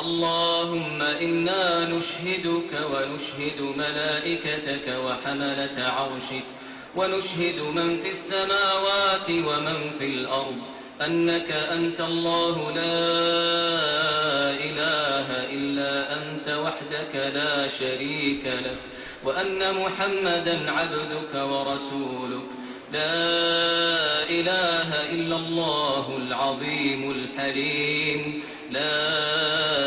اللهم إنا نشهدك ونشهد ملائكتك وحملة عرشك ونشهد من في السماوات ومن في الأرض أنك أنت الله لا إله إلا أنت وحدك لا شريك لك وأن محمدا عبدك ورسولك لا إله إلا الله العظيم الحليم لا إله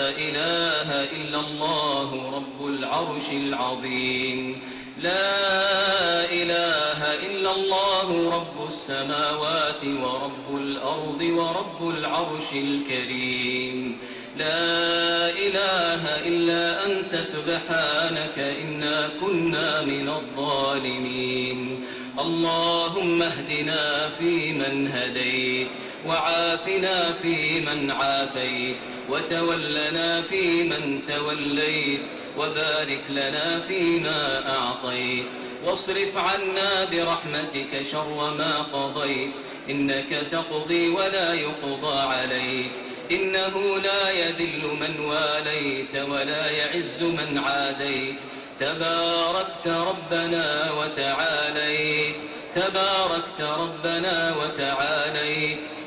الله رب العرش العظيم. لا إله إلا الله رب السماوات ورب الأرض ورب العرش الكريم. لا إله إلا أنت سبحانك إنا كنا من الظالمين. اللهم اهدنا فيمن هديت. وعافنا فيمن عافيت وتولنا فيمن توليت وبارك لنا فيما أعطيت. واصرف عنا برحمتك شر ما قضيت إنك تقضي ولا يقضى عليك. إنه لا يذل من واليت ولا يعز من عاديت. تباركت ربنا وتعاليت تباركت ربنا وتعاليت.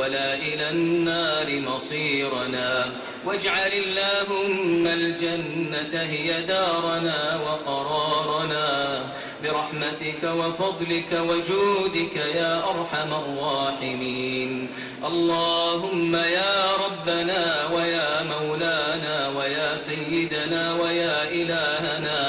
ولا إلى النار مصيرنا. واجعل اللهم الجنة هي دارنا وقرارنا. برحمتك وفضلك وجودك يا أرحم الراحمين. اللهم يا ربنا ويا مولانا ويا سيدنا ويا إلهنا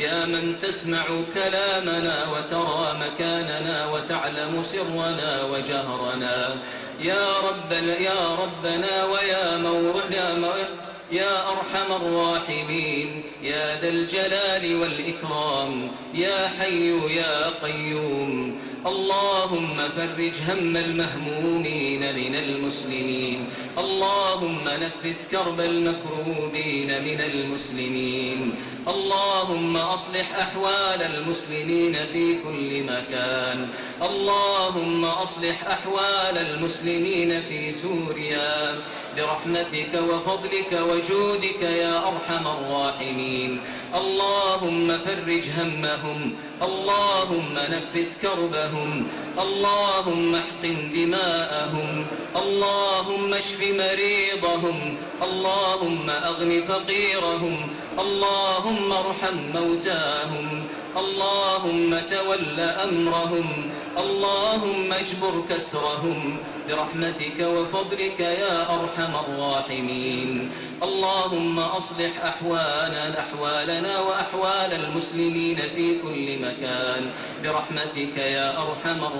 يا من تسمع كلامنا وترى مكاننا وتعلم سرنا وجهرنا. يا رب يا ربنا ويا مولانا يا أرحم الراحمين. يا ذا الجلال والإكرام. يا حي يا قيوم. اللهم فرج هم المهمومين من المسلمين. اللهم نفس كرب المكروبين من المسلمين. اللهم أصلح أحوال المسلمين في كل مكان. اللهم أصلح أحوال المسلمين في سوريا. برحمتك وفضلك وجودك يا أرحم الراحمين. اللهم فرج همهم اللهم نفس كربهم. اللهم احقن دماءهم اللهم اشف مريضهم اللهم أغن فقيرهم اللهم ارحم موتاهم اللهم تول أمرهم اللهم اجبر كسرهم برحمتك وفضلك يا أرحم الراحمين. اللهم أصلح أحوالنا أحوالنا وأحوال المسلمين في كل مكان برحمتك يا أرحم الراحمين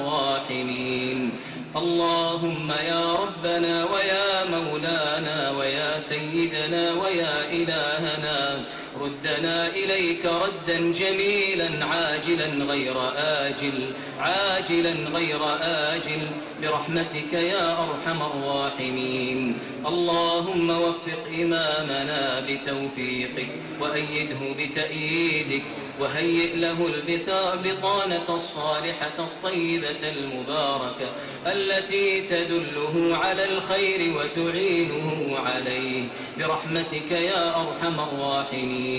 اللهم يا ربنا ويا مولانا ويا سيدنا ويا إلهنا ردنا إليك ردا جميلا عاجلا غير آجل عاجلا غير آجل برحمتك يا أرحم الراحمين. اللهم وفق إمامنا بتوفيقك وأيده بتأييدك وهيئ له البطانة الصالحة الطيبة المباركة التي تدله على الخير وتعينه عليه. برحمتك يا أرحم الراحمين.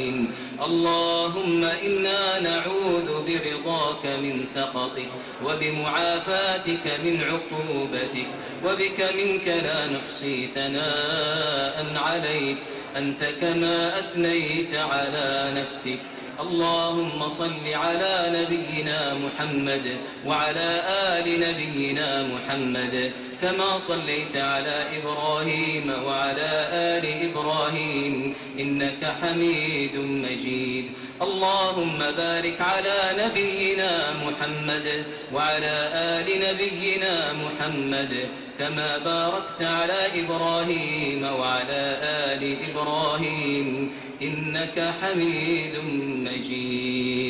اللهم إنا نعوذ برضاك من سخطك وبمعافاتك من عقوبتك وبك منك لا نحصي ثناء عليك. أنت كما أثنيت على نفسك. اللهم صل على نبينا محمد وعلى آل نبينا محمد. كما صليت على إبراهيم وعلى آل إبراهيم إنك حميد مجيد. اللهم بارك على نبينا محمد وعلى آل نبينا محمد كما باركت على إبراهيم وعلى آل إبراهيم إنك حميد مجيد.